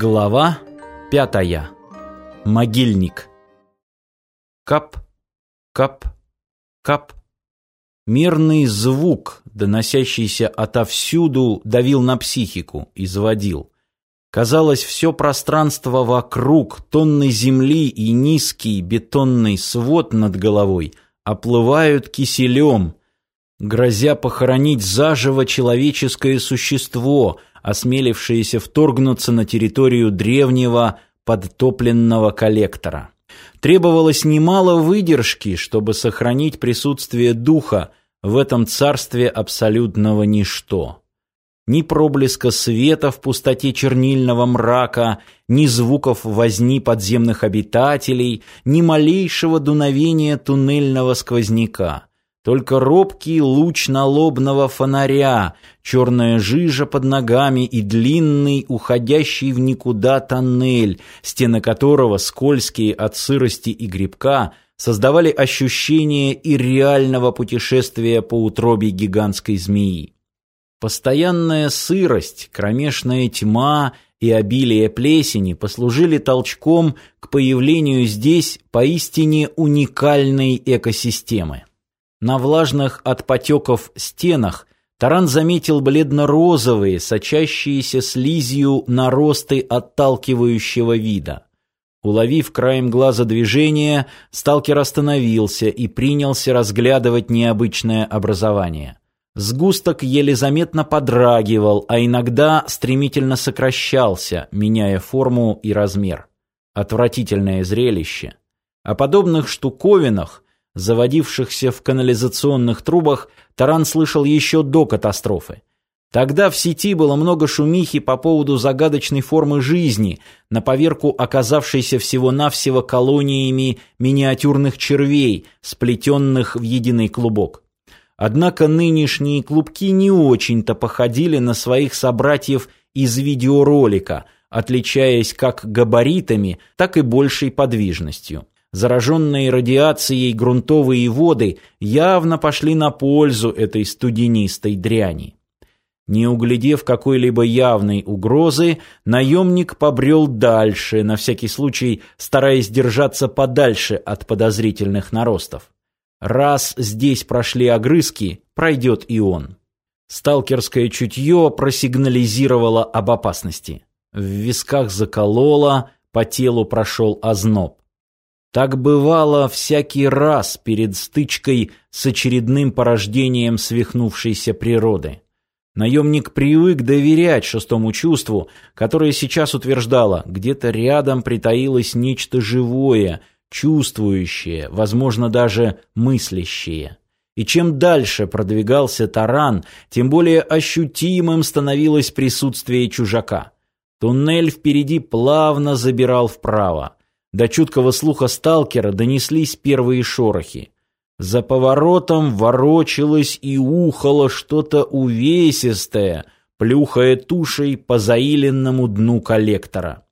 Глава пятая. Могильник. Кап, кап, кап. Мерный звук, доносящийся отовсюду, давил на психику, изводил. Казалось, все пространство вокруг, тонны земли и низкий бетонный свод над головой оплывают киселем, грозя похоронить заживо человеческое существо, осмелившееся вторгнуться на территорию древнего подтопленного коллектора. Требовалось немало выдержки, чтобы сохранить присутствие духа в этом царстве абсолютного ничто. Ни проблеска света в пустоте чернильного мрака, ни звуков возни подземных обитателей, ни малейшего дуновения туннельного сквозняка. Только робкий луч налобного фонаря, черная жижа под ногами и длинный, уходящий в никуда тоннель, стены которого, скользкие от сырости и грибка, создавали ощущение и путешествия по утробе гигантской змеи. Постоянная сырость, кромешная тьма и обилие плесени послужили толчком к появлению здесь поистине уникальной экосистемы. На влажных от потеков стенах Таран заметил бледно-розовые, сочащиеся слизью наросты отталкивающего вида. Уловив краем глаза движение, сталкер остановился и принялся разглядывать необычное образование. Сгусток еле заметно подрагивал, а иногда стремительно сокращался, меняя форму и размер. Отвратительное зрелище. О подобных штуковинах заводившихся в канализационных трубах, Таран слышал еще до катастрофы. Тогда в сети было много шумихи по поводу загадочной формы жизни, на поверку оказавшейся всего-навсего колониями миниатюрных червей, сплетенных в единый клубок. Однако нынешние клубки не очень-то походили на своих собратьев из видеоролика, отличаясь как габаритами, так и большей подвижностью зараженные радиацией грунтовые воды явно пошли на пользу этой студенистой дряни. Не углядев какой-либо явной угрозы, наемник побрел дальше, на всякий случай стараясь держаться подальше от подозрительных наростов. Раз здесь прошли огрызки, пройдет и он. Сталкерское чутье просигнализировало об опасности. В висках закололо, по телу прошел озноб. Так бывало всякий раз перед стычкой с очередным порождением свихнувшейся природы. Наемник привык доверять шестому чувству, которое сейчас утверждало, где-то рядом притаилось нечто живое, чувствующее, возможно, даже мыслящее. И чем дальше продвигался таран, тем более ощутимым становилось присутствие чужака. Туннель впереди плавно забирал вправо. До чуткого слуха сталкера донеслись первые шорохи. За поворотом ворочалось и ухало что-то увесистое, плюхая тушей по заиленному дну коллектора.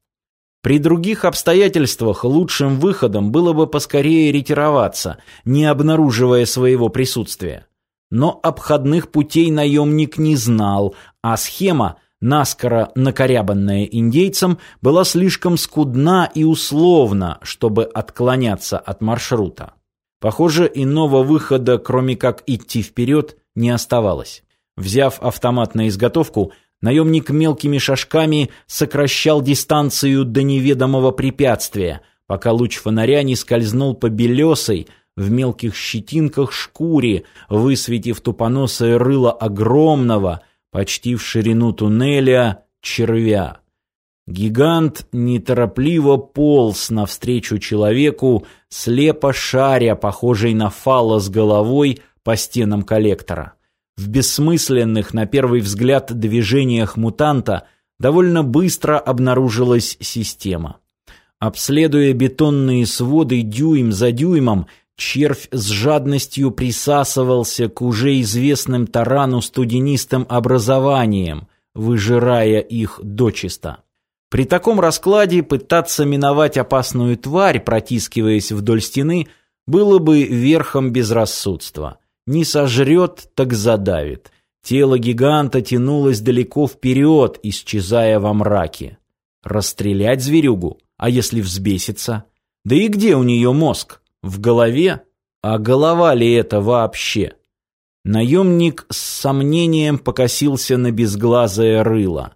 При других обстоятельствах лучшим выходом было бы поскорее ретироваться, не обнаруживая своего присутствия. Но обходных путей наемник не знал, а схема – наскоро накорябанная индейцем, была слишком скудна и условна, чтобы отклоняться от маршрута. Похоже, иного выхода, кроме как идти вперед, не оставалось. Взяв автомат на изготовку, наемник мелкими шажками сокращал дистанцию до неведомого препятствия, пока луч фонаря не скользнул по белесой, в мелких щетинках шкуре, высветив тупоносое рыло огромного, почти в ширину туннеля, червя. Гигант неторопливо полз навстречу человеку, слепо шаря, похожий на фало с головой, по стенам коллектора. В бессмысленных, на первый взгляд, движениях мутанта довольно быстро обнаружилась система. Обследуя бетонные своды дюйм за дюймом, Червь с жадностью присасывался к уже известным тарану студенистым образованиям, выжирая их дочисто. При таком раскладе пытаться миновать опасную тварь, протискиваясь вдоль стены, было бы верхом безрассудства. Не сожрет, так задавит. Тело гиганта тянулось далеко вперед, исчезая во мраке. Расстрелять зверюгу? А если взбесится? Да и где у нее мозг? В голове? А голова ли это вообще? Наемник с сомнением покосился на безглазое рыло.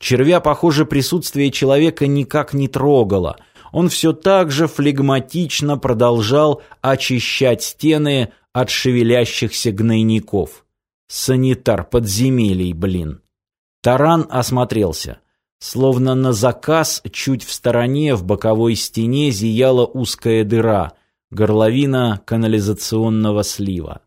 Червя, похоже, присутствие человека никак не трогало. Он все так же флегматично продолжал очищать стены от шевелящихся гнойников. Санитар подземелий, блин. Таран осмотрелся. Словно на заказ чуть в стороне в боковой стене зияла узкая дыра, горловина канализационного слива.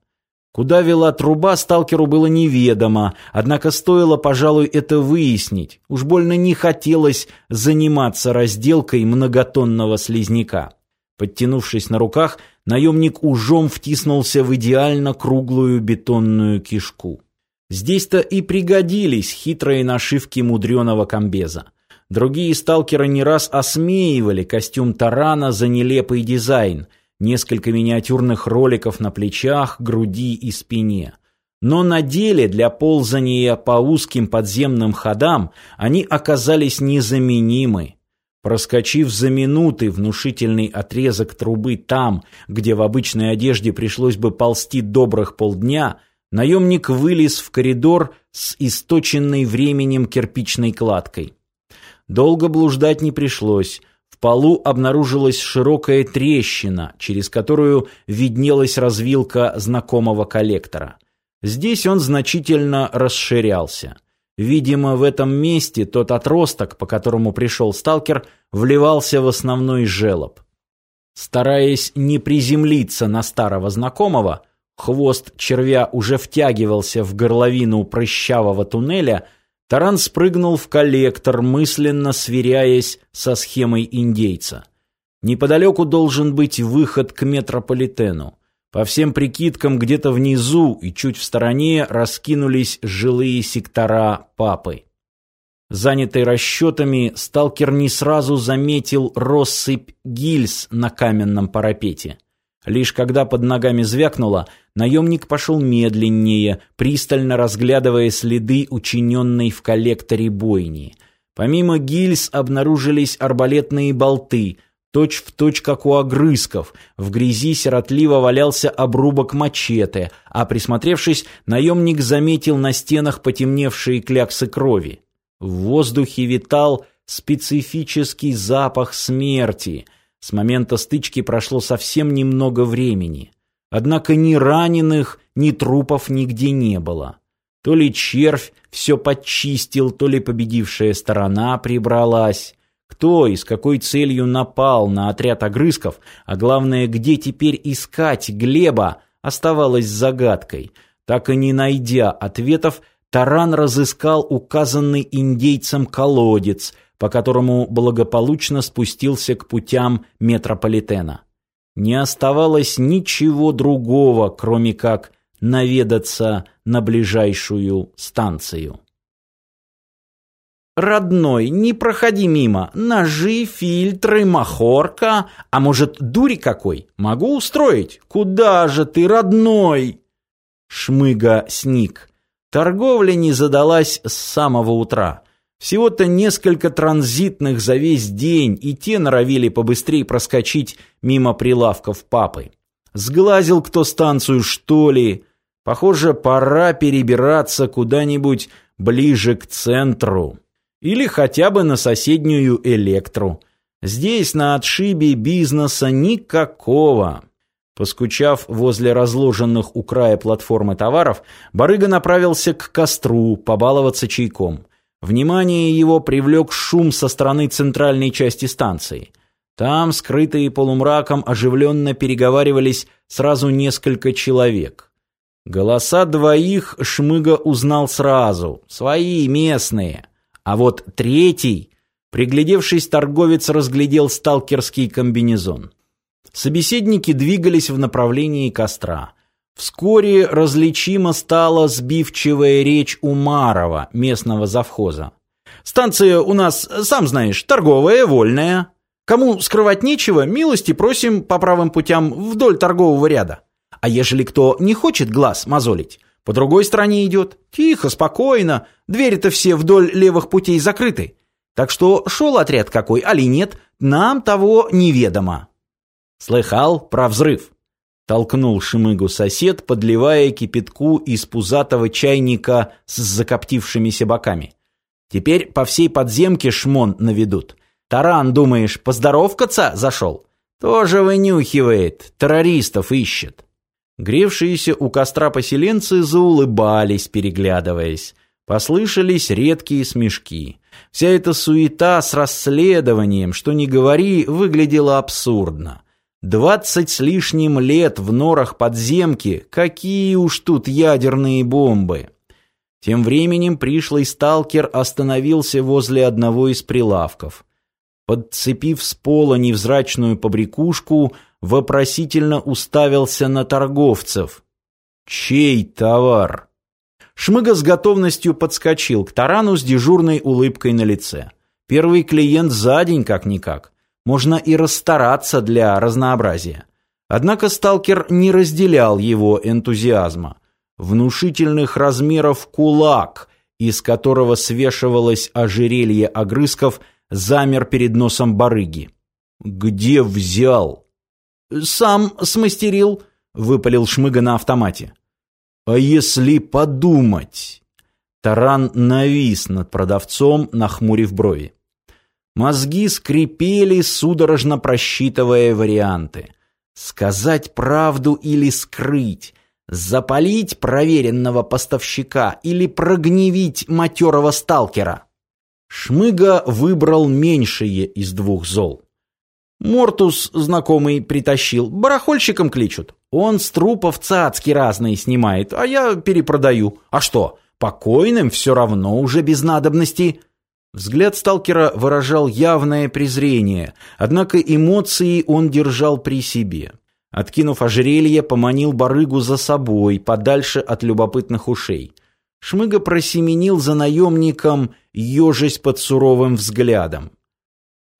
Куда вела труба, сталкеру было неведомо, однако стоило, пожалуй, это выяснить. Уж больно не хотелось заниматься разделкой многотонного слизняка. Подтянувшись на руках, наемник ужом втиснулся в идеально круглую бетонную кишку. Здесь-то и пригодились хитрые нашивки мудреного комбеза. Другие сталкеры не раз осмеивали костюм тарана за нелепый дизайн – несколько миниатюрных роликов на плечах, груди и спине. Но на деле для ползания по узким подземным ходам они оказались незаменимы. Проскочив за минуты внушительный отрезок трубы там, где в обычной одежде пришлось бы ползти добрых полдня, наемник вылез в коридор с источенной временем кирпичной кладкой. Долго блуждать не пришлось полу обнаружилась широкая трещина, через которую виднелась развилка знакомого коллектора. Здесь он значительно расширялся. Видимо, в этом месте тот отросток, по которому пришел сталкер, вливался в основной желоб. Стараясь не приземлиться на старого знакомого, хвост червя уже втягивался в горловину прыщавого туннеля, Таран спрыгнул в коллектор, мысленно сверяясь со схемой индейца. Неподалеку должен быть выход к метрополитену. По всем прикидкам, где-то внизу и чуть в стороне раскинулись жилые сектора папы. Занятый расчетами, сталкер не сразу заметил россыпь гильз на каменном парапете. Лишь когда под ногами звякнуло, наемник пошел медленнее, пристально разглядывая следы учиненной в коллекторе бойни. Помимо гильз обнаружились арбалетные болты, точь в точь как у огрызков. В грязи сиротливо валялся обрубок мачете, а присмотревшись, наемник заметил на стенах потемневшие кляксы крови. В воздухе витал специфический запах смерти — с момента стычки прошло совсем немного времени. Однако ни раненых, ни трупов нигде не было. То ли червь все подчистил, то ли победившая сторона прибралась. Кто и с какой целью напал на отряд огрызков, а главное, где теперь искать Глеба, оставалось загадкой. Так и не найдя ответов, Таран разыскал указанный индейцем колодец, по которому благополучно спустился к путям метрополитена. Не оставалось ничего другого, кроме как наведаться на ближайшую станцию. «Родной, не проходи мимо. Ножи, фильтры, махорка. А может, дури какой? Могу устроить? Куда же ты, родной?» Шмыга сник. Торговля не задалась с самого утра. Всего-то несколько транзитных за весь день, и те норовили побыстрее проскочить мимо прилавков папы. Сглазил кто станцию, что ли? Похоже, пора перебираться куда-нибудь ближе к центру. Или хотя бы на соседнюю электру. Здесь на отшибе бизнеса никакого. Поскучав возле разложенных у края платформы товаров, барыга направился к костру побаловаться чайком. Внимание его привлек шум со стороны центральной части станции. Там, скрытые полумраком, оживленно переговаривались сразу несколько человек. Голоса двоих Шмыга узнал сразу, свои, местные. А вот третий, приглядевшись, торговец разглядел сталкерский комбинезон. Собеседники двигались в направлении костра. Вскоре различима стала сбивчивая речь Умарова, местного завхоза. «Станция у нас, сам знаешь, торговая, вольная. Кому скрывать нечего, милости просим по правым путям вдоль торгового ряда. А ежели кто не хочет глаз мозолить, по другой стороне идет. Тихо, спокойно, двери-то все вдоль левых путей закрыты. Так что шел отряд какой, али нет, нам того неведомо. Слыхал про взрыв? Толкнул Шимыгу сосед, подливая кипятку из пузатого чайника с закоптившимися боками. Теперь по всей подземке шмон наведут. Таран, думаешь, поздоровкаться зашел? Тоже вынюхивает, террористов ищет. Гревшиеся у костра поселенцы заулыбались, переглядываясь. Послышались редкие смешки. Вся эта суета с расследованием, что ни говори, выглядела абсурдно. Двадцать с лишним лет в норах подземки, какие уж тут ядерные бомбы. Тем временем пришлый сталкер остановился возле одного из прилавков. Подцепив с пола невзрачную побрякушку, вопросительно уставился на торговцев. «Чей товар?» Шмыга с готовностью подскочил к тарану с дежурной улыбкой на лице. Первый клиент за день как-никак. Можно и расстараться для разнообразия. Однако сталкер не разделял его энтузиазма. Внушительных размеров кулак, из которого свешивалось ожерелье огрызков, замер перед носом барыги. «Где взял?» «Сам смастерил», — выпалил Шмыга на автомате. «А если подумать?» Таран навис над продавцом, нахмурив брови. Мозги скрипели, судорожно просчитывая варианты. Сказать правду или скрыть? Запалить проверенного поставщика или прогневить матерого сталкера? Шмыга выбрал меньшее из двух зол. Мортус, знакомый, притащил. Барахольщиком кличут. Он с трупов цацки разные снимает, а я перепродаю. А что, покойным все равно уже без надобности. Взгляд сталкера выражал явное презрение, однако эмоции он держал при себе. Откинув ожерелье, поманил барыгу за собой, подальше от любопытных ушей. Шмыга просеменил за наемником, ежась под суровым взглядом.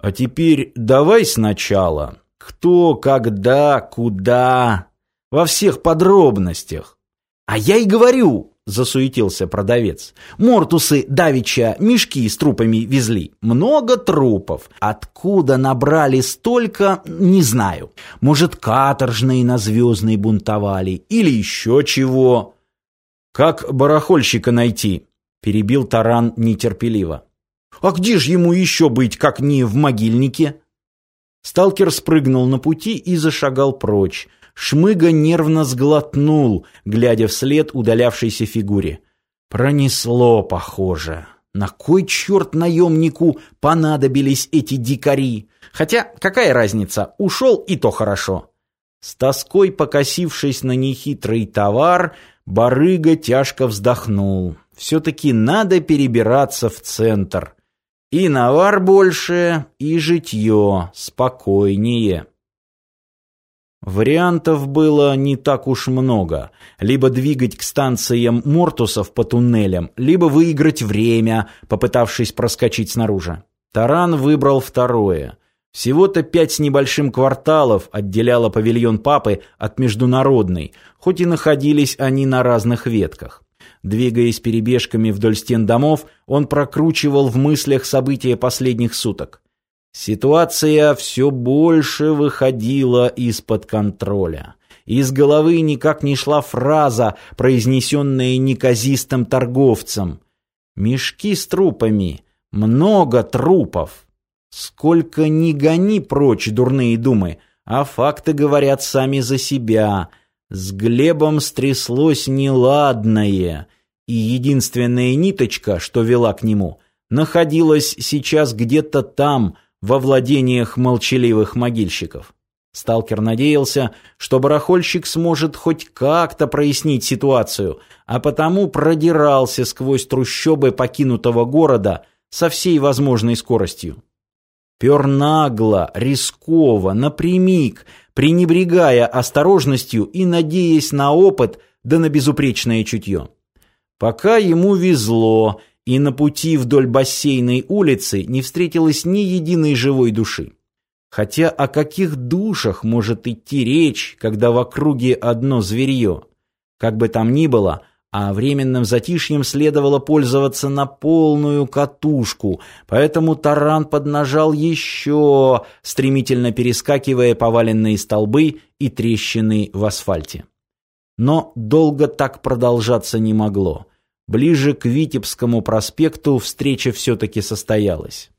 А теперь давай сначала. Кто, когда, куда. Во всех подробностях. А я и говорю, засуетился продавец. Мортусы давича мешки с трупами везли. Много трупов. Откуда набрали столько, не знаю. Может, каторжные на Звездной бунтовали. Или еще чего. Как барахольщика найти? Перебил Таран нетерпеливо. А где же ему еще быть, как не в могильнике? Сталкер спрыгнул на пути и зашагал прочь. Шмыга нервно сглотнул, глядя вслед удалявшейся фигуре. Пронесло, похоже. На кой черт наемнику понадобились эти дикари? Хотя, какая разница, ушел и то хорошо. С тоской покосившись на нехитрый товар, барыга тяжко вздохнул. Все-таки надо перебираться в центр. И навар больше, и житье спокойнее. Вариантов было не так уж много. Либо двигать к станциям Мортусов по туннелям, либо выиграть время, попытавшись проскочить снаружи. Таран выбрал второе. Всего-то пять с небольшим кварталов отделяло павильон папы от международной, хоть и находились они на разных ветках. Двигаясь перебежками вдоль стен домов, он прокручивал в мыслях события последних суток. Ситуация все больше выходила из-под контроля. Из головы никак не шла фраза, произнесенная неказистым торговцем. «Мешки с трупами. Много трупов». Сколько ни гони прочь дурные думы, а факты говорят сами за себя – с Глебом стряслось неладное, и единственная ниточка, что вела к нему, находилась сейчас где-то там, во владениях молчаливых могильщиков. Сталкер надеялся, что барахольщик сможет хоть как-то прояснить ситуацию, а потому продирался сквозь трущобы покинутого города со всей возможной скоростью. Пер нагло, рисково, напрямик, пренебрегая осторожностью и надеясь на опыт да на безупречное чутье. Пока ему везло, и на пути вдоль бассейной улицы не встретилось ни единой живой души. Хотя о каких душах может идти речь, когда в округе одно зверье? Как бы там ни было, а временным затишьем следовало пользоваться на полную катушку, поэтому таран поднажал еще, стремительно перескакивая поваленные столбы и трещины в асфальте. Но долго так продолжаться не могло. Ближе к Витебскому проспекту встреча все-таки состоялась.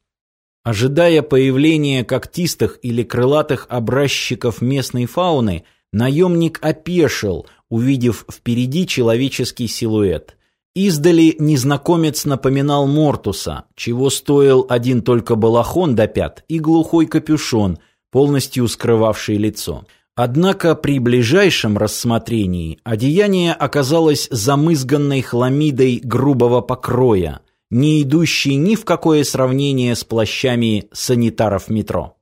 Ожидая появления когтистых или крылатых образчиков местной фауны, наемник опешил, увидев впереди человеческий силуэт. Издали незнакомец напоминал Мортуса, чего стоил один только балахон до пят и глухой капюшон, полностью скрывавший лицо. Однако при ближайшем рассмотрении одеяние оказалось замызганной хламидой грубого покроя, не идущей ни в какое сравнение с плащами санитаров метро.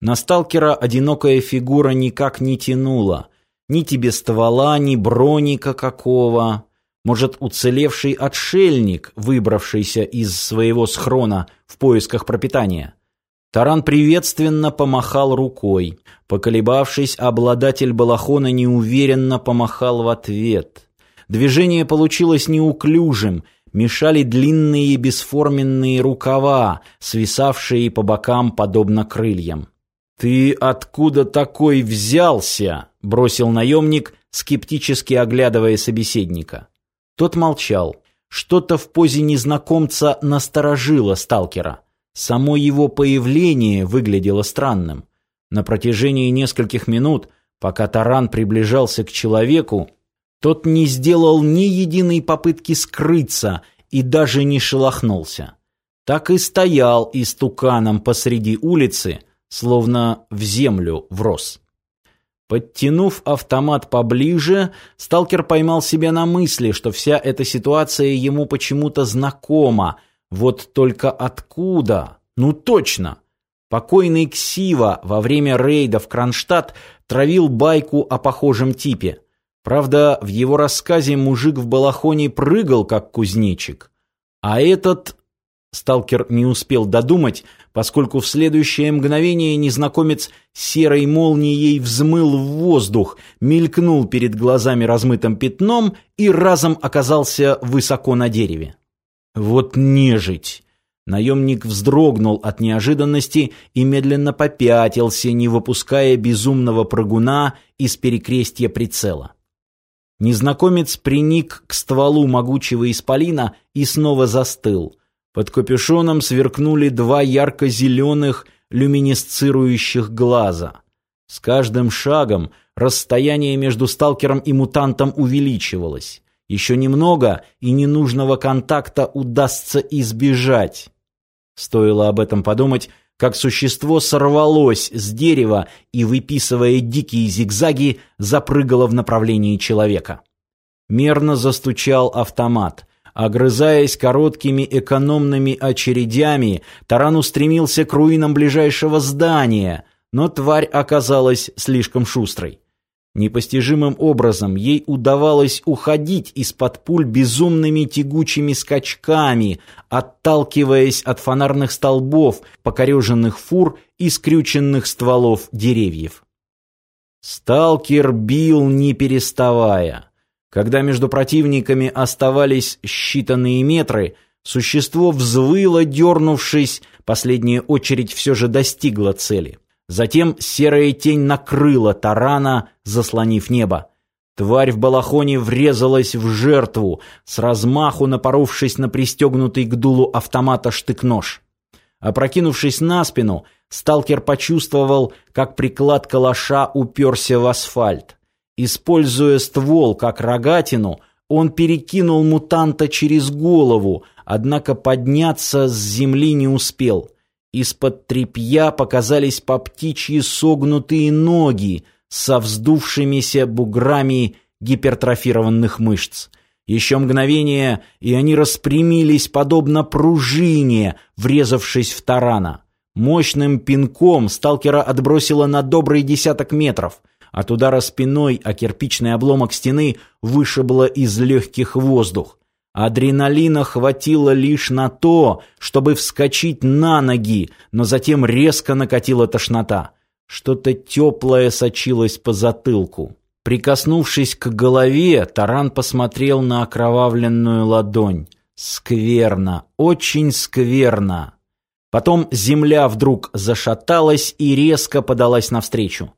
На сталкера одинокая фигура никак не тянула – ни тебе ствола, ни броника какого. Может, уцелевший отшельник, выбравшийся из своего схрона в поисках пропитания. Таран приветственно помахал рукой. Поколебавшись, обладатель балахона неуверенно помахал в ответ. Движение получилось неуклюжим, мешали длинные бесформенные рукава, свисавшие по бокам подобно крыльям. «Ты откуда такой взялся?» — бросил наемник, скептически оглядывая собеседника. Тот молчал. Что-то в позе незнакомца насторожило сталкера. Само его появление выглядело странным. На протяжении нескольких минут, пока таран приближался к человеку, тот не сделал ни единой попытки скрыться и даже не шелохнулся. Так и стоял истуканом посреди улицы, словно в землю врос. Подтянув автомат поближе, сталкер поймал себя на мысли, что вся эта ситуация ему почему-то знакома. Вот только откуда? Ну точно! Покойный Ксива во время рейда в Кронштадт травил байку о похожем типе. Правда, в его рассказе мужик в балахоне прыгал, как кузнечик. А этот Сталкер не успел додумать, поскольку в следующее мгновение незнакомец серой молнией взмыл в воздух, мелькнул перед глазами размытым пятном и разом оказался высоко на дереве. Вот нежить! Наемник вздрогнул от неожиданности и медленно попятился, не выпуская безумного прыгуна из перекрестья прицела. Незнакомец приник к стволу могучего исполина и снова застыл — под капюшоном сверкнули два ярко-зеленых люминесцирующих глаза. С каждым шагом расстояние между сталкером и мутантом увеличивалось. Еще немного, и ненужного контакта удастся избежать. Стоило об этом подумать, как существо сорвалось с дерева и, выписывая дикие зигзаги, запрыгало в направлении человека. Мерно застучал автомат. Огрызаясь короткими экономными очередями, таран устремился к руинам ближайшего здания, но тварь оказалась слишком шустрой. Непостижимым образом ей удавалось уходить из-под пуль безумными тягучими скачками, отталкиваясь от фонарных столбов, покореженных фур и скрюченных стволов деревьев. Сталкер бил не переставая. Когда между противниками оставались считанные метры, существо взвыло, дернувшись, последняя очередь все же достигла цели. Затем серая тень накрыла тарана, заслонив небо. Тварь в балахоне врезалась в жертву, с размаху напоровшись на пристегнутый к дулу автомата штык-нож. Опрокинувшись на спину, сталкер почувствовал, как приклад калаша уперся в асфальт. Используя ствол как рогатину, он перекинул мутанта через голову, однако подняться с земли не успел. Из-под тряпья показались по птичьи согнутые ноги со вздувшимися буграми гипертрофированных мышц. Еще мгновение, и они распрямились подобно пружине, врезавшись в тарана. Мощным пинком сталкера отбросило на добрый десяток метров — от удара спиной о кирпичный обломок стены вышибло из легких воздух. Адреналина хватило лишь на то, чтобы вскочить на ноги, но затем резко накатила тошнота. Что-то теплое сочилось по затылку. Прикоснувшись к голове, Таран посмотрел на окровавленную ладонь. Скверно, очень скверно. Потом земля вдруг зашаталась и резко подалась навстречу.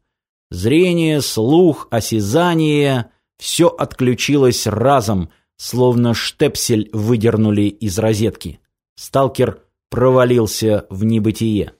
Зрение, слух, осязание — все отключилось разом, словно штепсель выдернули из розетки. Сталкер провалился в небытие.